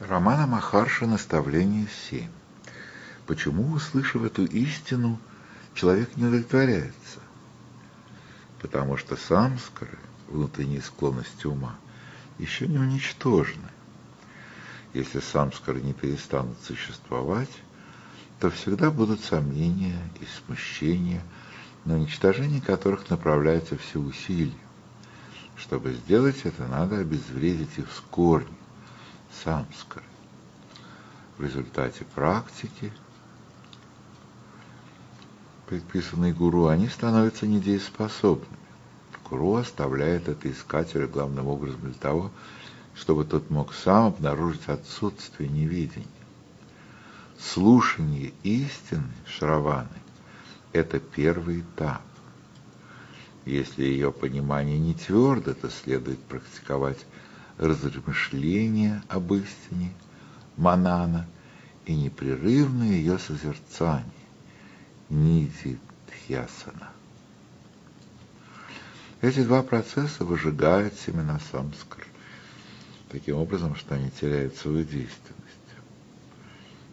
Романа Махарша «Наставление 7». Почему, услышав эту истину, человек не удовлетворяется? Потому что самскары, внутренние склонности ума, еще не уничтожены. Если самскары не перестанут существовать, то всегда будут сомнения и смущения, на уничтожение которых направляются все усилия. Чтобы сделать это, надо обезвредить их с корнем, самскары. В результате практики, предписанной гуру, они становятся недееспособными. Гуру оставляет это искателя главным образом для того, чтобы тот мог сам обнаружить отсутствие невидения. Слушание истины Шраваны – это первый этап. Если ее понимание не твердо, то следует практиковать размышления об истине, манана, и непрерывное ее созерцание, ниди дхьясана. Эти два процесса выжигают семена самскар, таким образом, что они теряют свою действенность.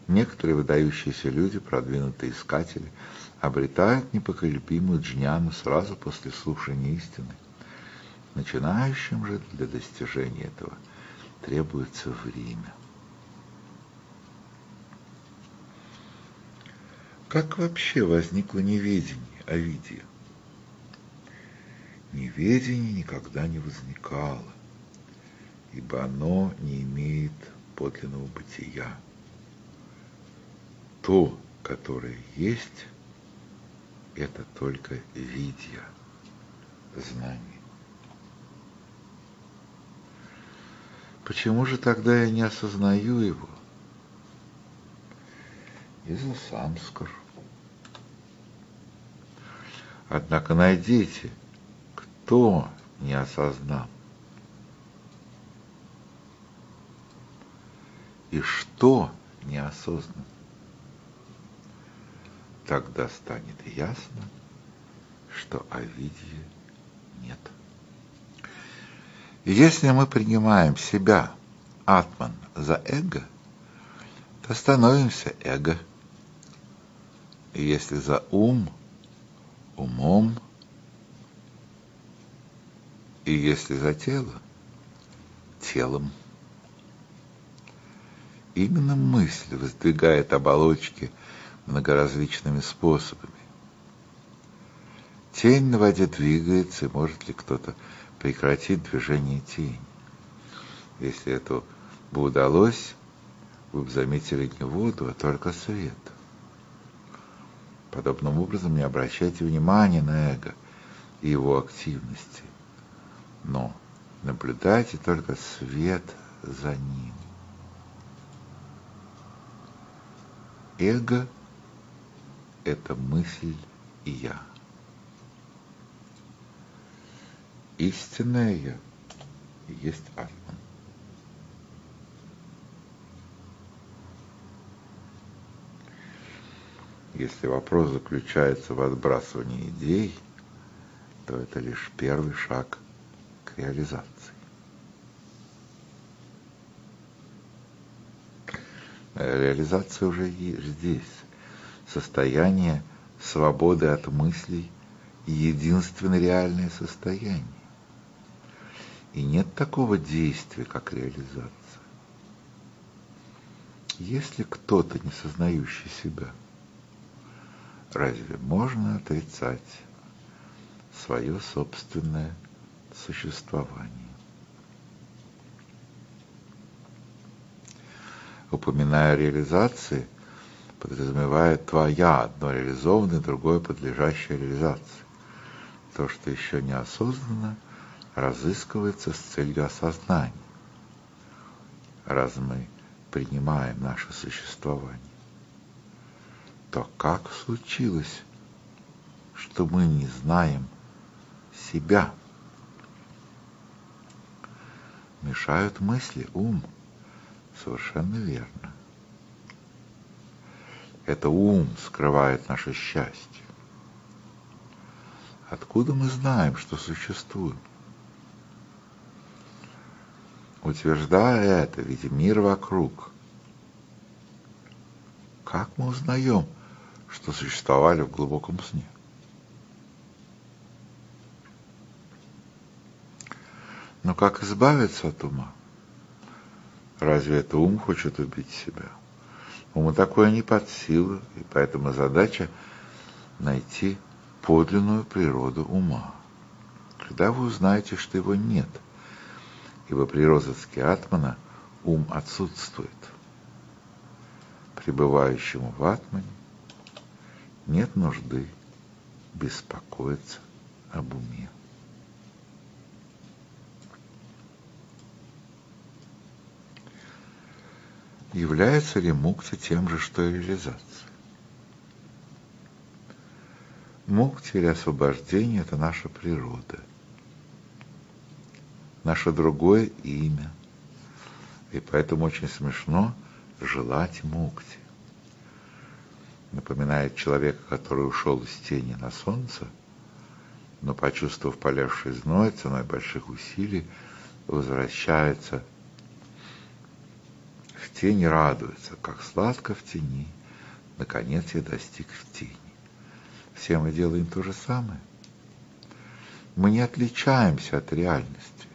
Некоторые выдающиеся люди, продвинутые искатели, обретают непоколебимую джняну сразу после слушания истины. Начинающим же для достижения этого требуется время. Как вообще возникло неведение о виде? Неведение никогда не возникало, ибо оно не имеет подлинного бытия. То, которое есть, это только видья, знание. Почему же тогда я не осознаю его? Из-за самскар. Однако найдите, кто не осознал. И что неосознанно. Тогда станет ясно, что Овидия нет. Если мы принимаем себя, атман, за эго, то становимся эго. И если за ум, умом, и если за тело, телом. Именно мысль воздвигает оболочки многоразличными способами. Тень на воде двигается, и может ли кто-то прекратить движение тени. Если это бы удалось, вы бы заметили не воду, а только свет. Подобным образом не обращайте внимания на эго и его активности, но наблюдайте только свет за ним. Эго – это мысль и я. Истинное Я есть Атман. Если вопрос заключается в отбрасывании идей, то это лишь первый шаг к реализации. Реализация уже здесь. Состояние свободы от мыслей – единственное реальное состояние. И нет такого действия, как реализация. Если кто-то не сознающий себя, разве можно отрицать свое собственное существование? Упоминая реализации, подразумевает твоя одно реализованное, другое подлежащее реализации. То, что еще не осознанно – разыскивается с целью осознания. Раз мы принимаем наше существование, то как случилось, что мы не знаем себя? Мешают мысли, ум. Совершенно верно. Это ум скрывает наше счастье. Откуда мы знаем, что существуем? Утверждая это, видя мир вокруг, как мы узнаем, что существовали в глубоком сне? Но как избавиться от ума? Разве это ум хочет убить себя? Уму такое не под силу, и поэтому задача найти подлинную природу ума. Когда вы узнаете, что его нет, ибо при розыске атмана ум отсутствует. Пребывающему в атмане нет нужды беспокоиться об уме. Является ли мукти тем же, что и реализация? Мукти или освобождение – это наша природа, наше другое имя. И поэтому очень смешно желать мукти. Напоминает человека, который ушел из тени на солнце, но, почувствовав полевший зной, ценой больших усилий, возвращается в тени, радуется, как сладко в тени. Наконец я достиг в тени. Все мы делаем то же самое. Мы не отличаемся от реальности,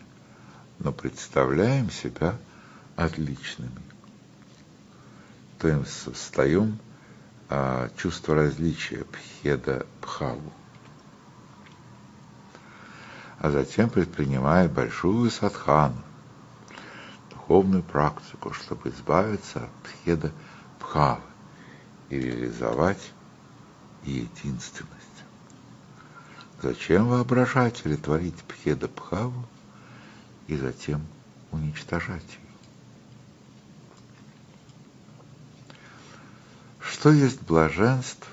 но представляем себя отличными. То есть создаем а, чувство различия, пхеда пхаву. А затем предпринимает большую садхану, духовную практику, чтобы избавиться от пхеда пхавы и реализовать единственность. Зачем воображать или творить пхеда пхаву и затем уничтожать ее? Что есть блаженство,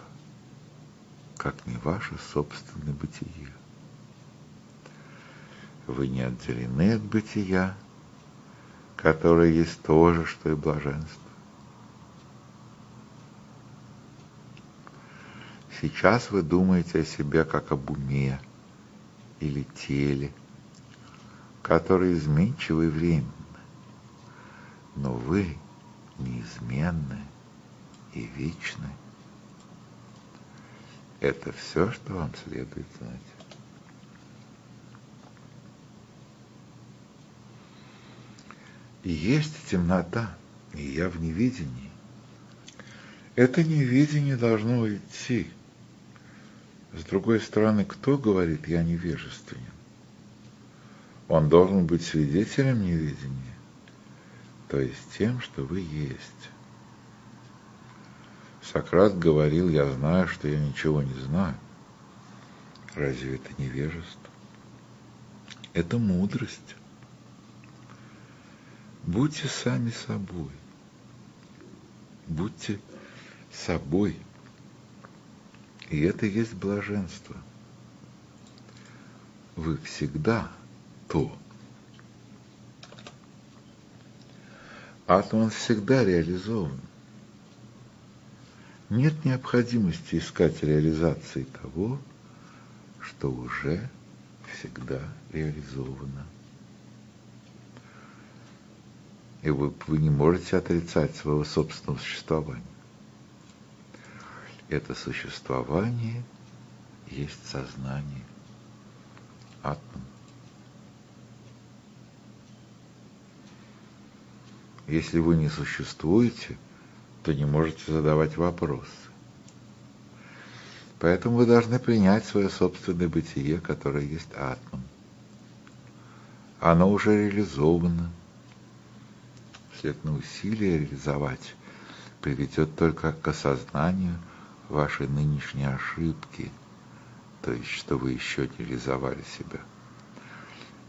как не ваше собственное бытие? Вы не отделены от бытия, которое есть то же, что и блаженство. Сейчас вы думаете о себе как об уме или теле, которые изменчивы и временны. Но вы неизменны и вечны. Это все, что вам следует знать. И есть темнота, и я в невидении. Это невидение должно уйти – с другой стороны, кто говорит «я невежественен»? Он должен быть свидетелем неведения, то есть тем, что вы есть. Сократ говорил, я знаю, что я ничего не знаю. Разве это невежество? Это мудрость. Будьте сами собой. Будьте собой. И это есть блаженство. Вы всегда то. Атом всегда реализован. Нет необходимости искать реализации того, что уже всегда реализовано. И вы, вы не можете отрицать своего собственного существования это существование есть сознание, атом. Если вы не существуете, то не можете задавать вопросы. Поэтому вы должны принять свое собственное бытие, которое есть атом. Оно уже реализовано. Следно усилие реализовать приведет только к осознанию – ваши нынешние ошибки, то есть что вы еще не реализовали себя.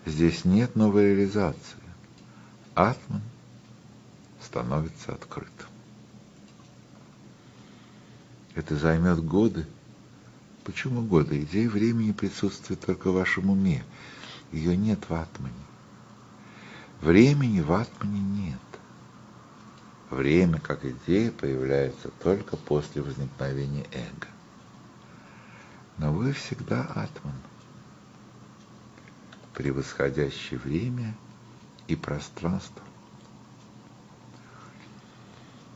Здесь нет новой реализации. Атман становится открытым. Это займет годы. Почему годы? Идея времени присутствует только в вашем уме. Ее нет в атмане. Времени в атмане нет. Время как идея появляется только после возникновения эго. Но вы всегда атман. Превосходящее время и пространство.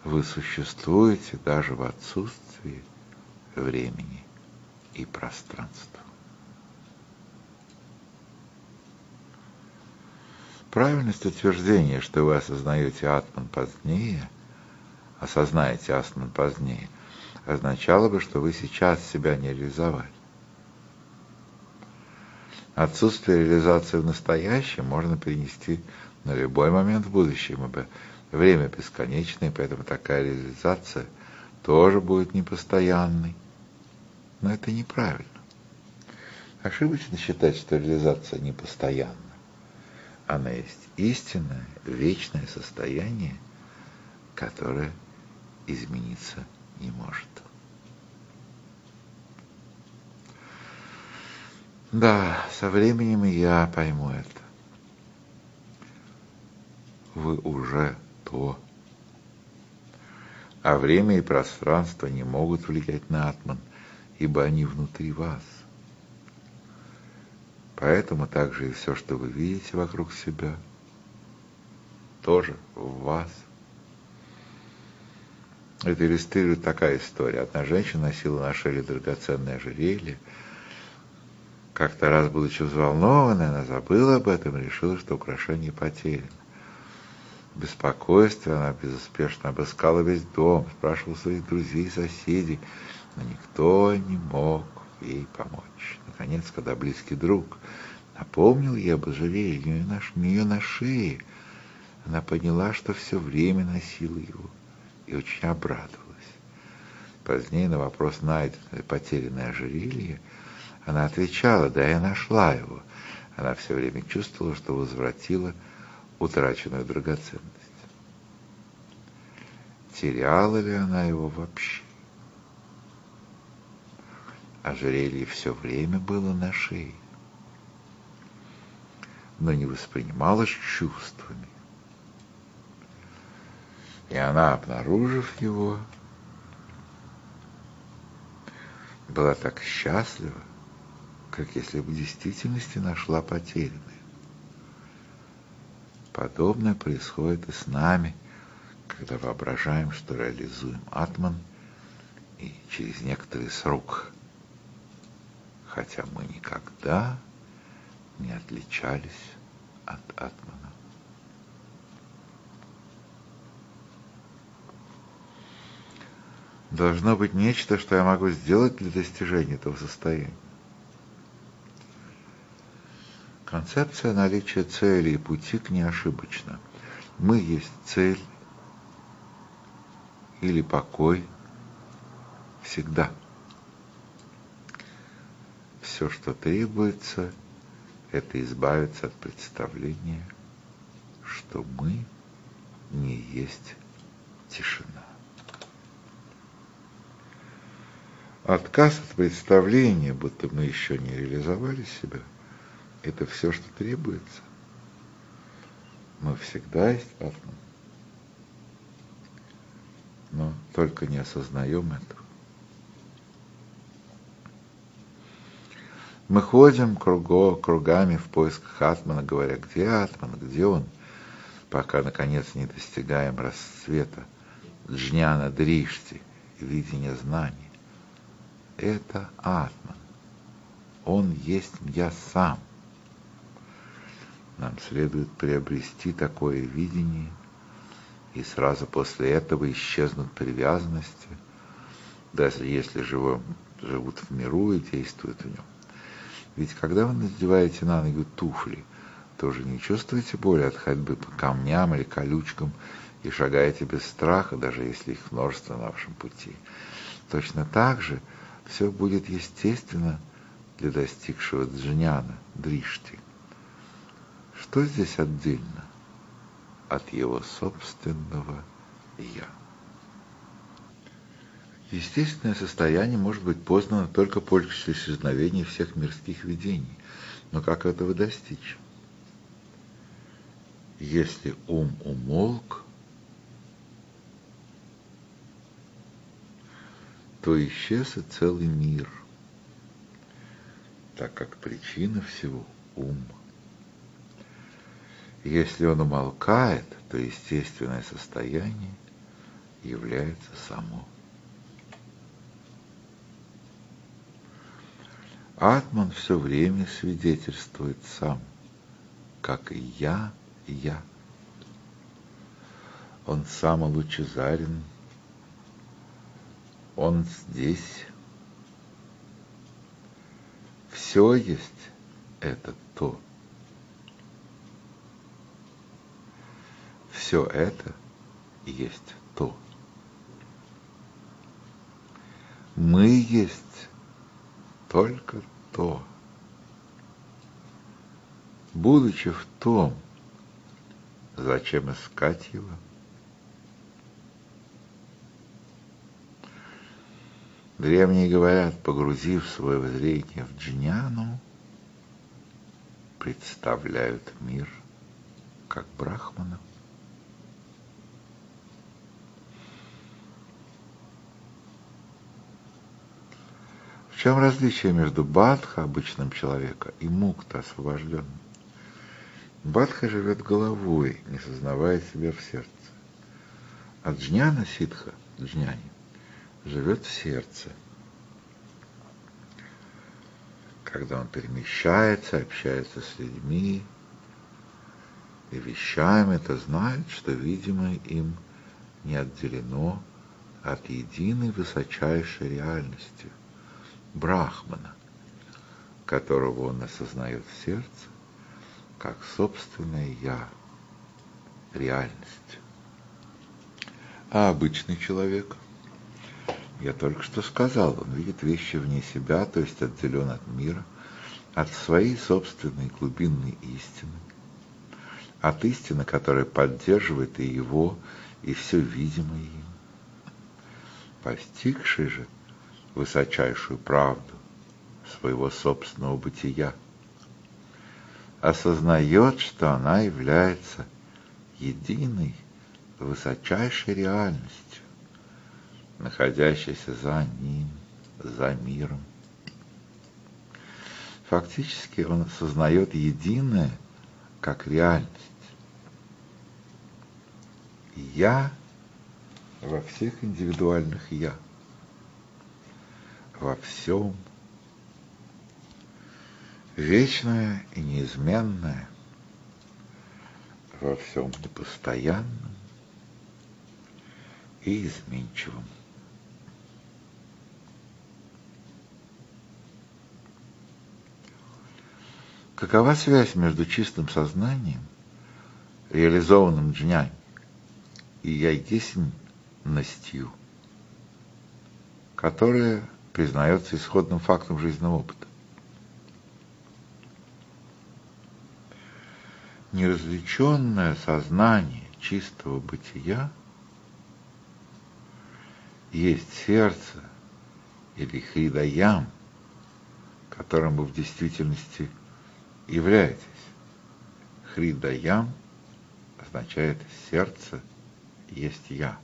Вы существуете даже в отсутствии времени и пространства. Правильность утверждения, что вы осознаете атман позднее, осознаете атман позднее, означало бы, что вы сейчас себя не реализовали. Отсутствие реализации в настоящем можно перенести на любой момент в будущем, ибо время бесконечное, поэтому такая реализация тоже будет непостоянной. Но это неправильно. Ошибочно считать, что реализация непостоянна. Она есть истинное, вечное состояние, которое измениться не может. Да, со временем я пойму это. Вы уже то. А время и пространство не могут влиять на атман, ибо они внутри вас. Поэтому также и все, что вы видите вокруг себя, тоже в вас. Это иллюстрирует такая история. Одна женщина носила на шее драгоценное ожерелье. Как-то раз, будучи взволнованной, она забыла об этом и решила, что украшение потеряно. Беспокойстве она безуспешно обыскала весь дом, спрашивала своих друзей и соседей, но никто не мог ей помочь. Наконец, когда близкий друг напомнил ей об ожерелье у нее на шее, она поняла, что все время носила его, и очень обрадовалась. Позднее на вопрос, найденное потерянное ожерелье, она отвечала, да, я нашла его. Она все время чувствовала, что возвратила утраченную драгоценность. Теряла ли она его вообще? Ожерелье все время было на шее, но не воспринималось чувствами. И она, обнаружив его, была так счастлива, как если бы в действительности нашла потерянное. Подобное происходит и с нами, когда воображаем, что реализуем атман, и через некоторый срок хотя мы никогда не отличались от Атмана. Должно быть нечто, что я могу сделать для достижения этого состояния. Концепция наличия цели и пути к ней ошибочна. Мы есть цель или покой всегда – все, что требуется, это избавиться от представления, что мы не есть тишина. Отказ от представления, будто мы еще не реализовали себя, это все, что требуется. Мы всегда есть Атман. Но только не осознаем этого. Мы ходим круго, кругами в поисках Атмана, говоря, где Атман, где он, пока, наконец, не достигаем расцвета, джняна дришти, видения знаний. Это Атман. Он есть я сам. Нам следует приобрести такое видение, и сразу после этого исчезнут привязанности, даже если живем, живут в миру и действуют в нем. Ведь когда вы надеваете на ноги туфли, тоже не чувствуете боли от ходьбы по камням или колючкам и шагаете без страха, даже если их множество на вашем пути. Точно так же все будет естественно для достигшего джняна, дришти. Что здесь отдельно от его собственного «я»? Естественное состояние может быть познано только после исчезновения всех мирских видений. Но как этого достичь? Если ум умолк, то исчез и целый мир, так как причина всего – ум. Если он умолкает, то естественное состояние является само. Атман все время свидетельствует сам, как и я, я. Он сам лучезарен, он здесь. Все есть это то. Все это есть то. Мы есть только то. Будучи в том, зачем искать его? Древние говорят, погрузив свое зрение в джняну, представляют мир как брахмана. Чем различие между Бадха, обычным человеком, и Мукта, освобожденным? Бадха живет головой, не сознавая себя в сердце. А Джняна Ситха, Джняни, живет в сердце. Когда он перемещается, общается с людьми и вещами, это знает, что видимое им не отделено от единой высочайшей реальности – Брахмана, которого он осознает в сердце, как собственное «я», реальность. А обычный человек, я только что сказал, он видит вещи вне себя, то есть отделен от мира, от своей собственной глубинной истины, от истины, которая поддерживает и его, и все видимое им. Постигший же высочайшую правду своего собственного бытия, осознает, что она является единой высочайшей реальностью, находящейся за ним, за миром. Фактически он осознает единое как реальность. Я во всех индивидуальных «я» во всем, вечное и неизменное, во всем непостоянном и изменчивом. Какова связь между чистым сознанием, реализованным джнями, и я которая признается исходным фактом жизненного опыта. Неразличенное сознание чистого бытия есть сердце или хридаям, которым вы в действительности являетесь. Хридаям означает сердце есть я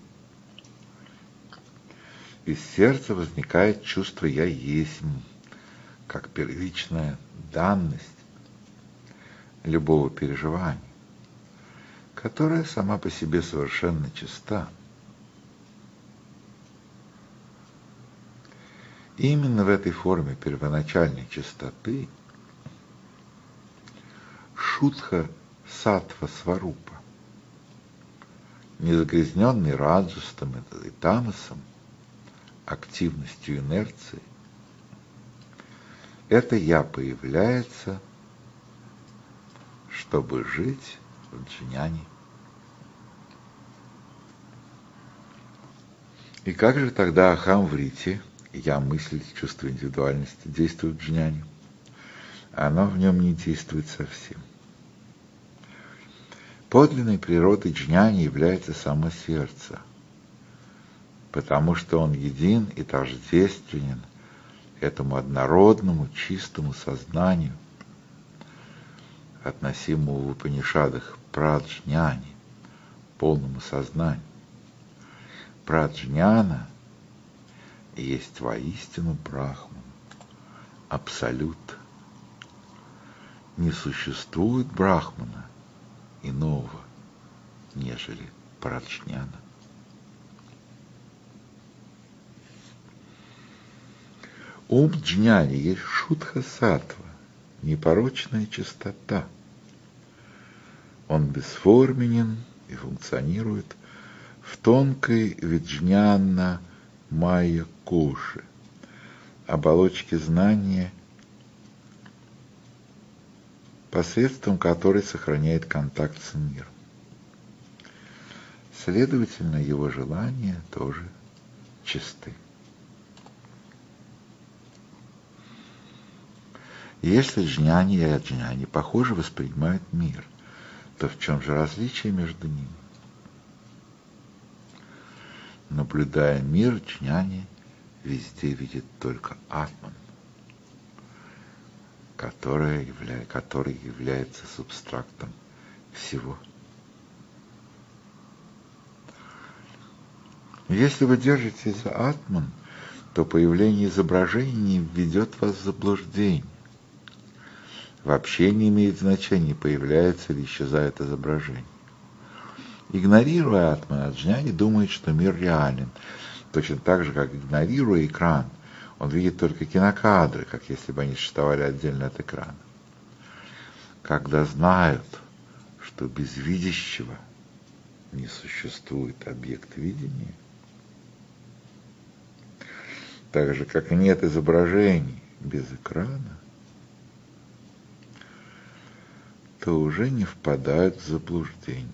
из сердца возникает чувство «я есть», как первичная данность любого переживания, которая сама по себе совершенно чиста. Именно в этой форме первоначальной чистоты шутха сатва сварупа, незагрязненный раджастом и тамасом – активностью инерции, это «я» появляется, чтобы жить в джняне. И как же тогда Ахам в Рите, я мысль, чувство индивидуальности, действует в джняне? Оно в нем не действует совсем. Подлинной природой джняни является само сердце – потому что он един и тождественен этому однородному чистому сознанию, относимому в Упанишадах праджняни, полному сознанию. Праджняна есть воистину Брахман, абсолют. Не существует Брахмана иного, нежели праджняна. Ум джняни есть шутха сатва, непорочная чистота. Он бесформенен и функционирует в тонкой виджняна майя коши, оболочке знания, посредством которой сохраняет контакт с миром. Следовательно, его желания тоже чисты. Если джняни и аджняни похоже воспринимают мир, то в чем же различие между ними? Наблюдая мир, джняни везде видит только атман, который, явля... который является субстрактом всего. Если вы держитесь за атман, то появление изображений введет вас в заблуждение вообще не имеет значения, появляется или исчезает изображение. Игнорируя атман, Аджняни думает, что мир реален, точно так же, как игнорируя экран, он видит только кинокадры, как если бы они существовали отдельно от экрана. Когда знают, что без видящего не существует объект видения, так же, как нет изображений без экрана, то уже не впадают в заблуждение.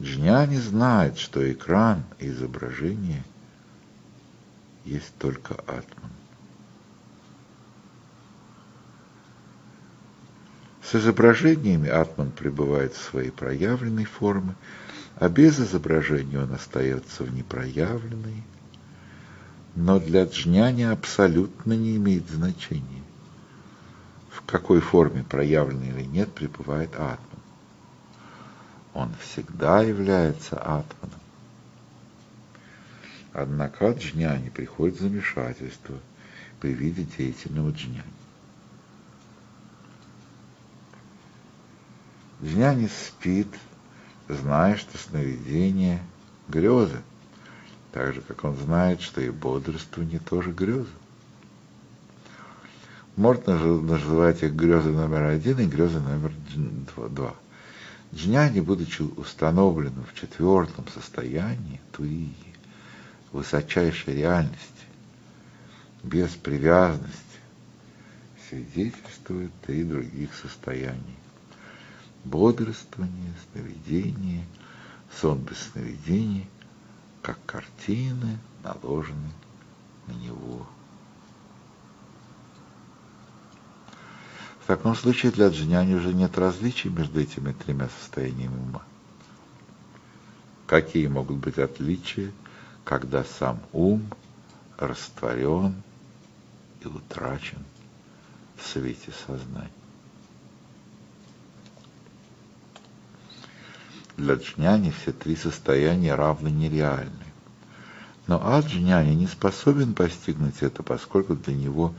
Джняни знает, что экран и изображение есть только атман. С изображениями атман пребывает в своей проявленной форме, а без изображения он остается в непроявленной. Но для джняни абсолютно не имеет значения какой форме, проявленной или нет, пребывает атман. Он всегда является атманом. Однако джняни приходит замешательство при виде деятельного джняни. Джняни спит, зная, что сновидение – грезы, так же, как он знает, что и бодрствование тоже грезы. Можно называть их грезы номер один и грезы номер два. Джняни, будучи установленным в четвертом состоянии, туи, высочайшей реальности, без привязанности, свидетельствует три других состояний. Бодрствование, сновидение, сон без сновидений, как картины, наложены на него. В таком случае для джняни уже нет различий между этими тремя состояниями ума. Какие могут быть отличия, когда сам ум растворен и утрачен в свете сознания? Для джняни все три состояния равны нереальны. Но Аджняни не способен постигнуть это, поскольку для него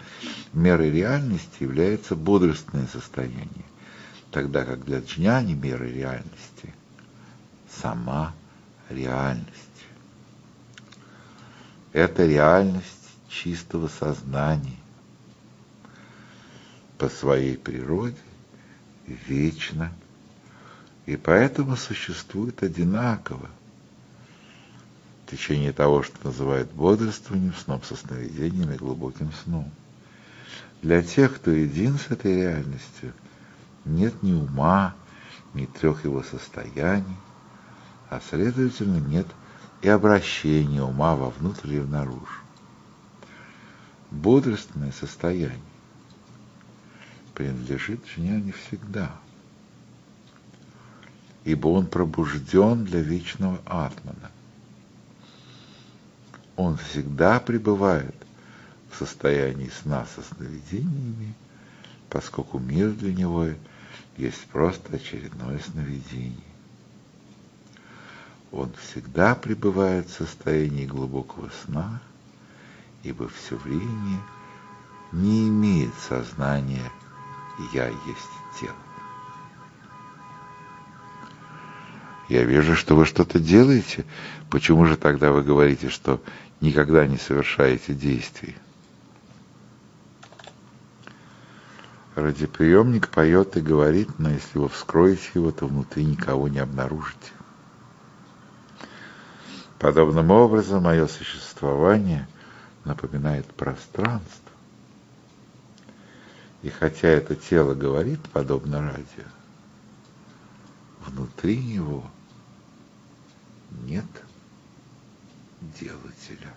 мерой реальности является бодрственное состояние, тогда как для Джняни мерой реальности сама реальность. Это реальность чистого сознания, по своей природе вечно, и поэтому существует одинаково течение того, что называют бодрствованием, сном со сновидением и глубоким сном. Для тех, кто един с этой реальностью, нет ни ума, ни трех его состояний, а следовательно нет и обращения ума вовнутрь и внаружи. Бодрственное состояние принадлежит жене не всегда, ибо он пробужден для вечного атмана он всегда пребывает в состоянии сна со сновидениями, поскольку мир для него есть просто очередное сновидение. Он всегда пребывает в состоянии глубокого сна, ибо все время не имеет сознания я есть тело. Я вижу, что вы что-то делаете. Почему же тогда вы говорите, что никогда не совершаете действий? Радиоприемник поет и говорит, но если вы вскроете его, то внутри никого не обнаружите. Подобным образом мое существование напоминает пространство. И хотя это тело говорит, подобно радио, внутри него нет делателя.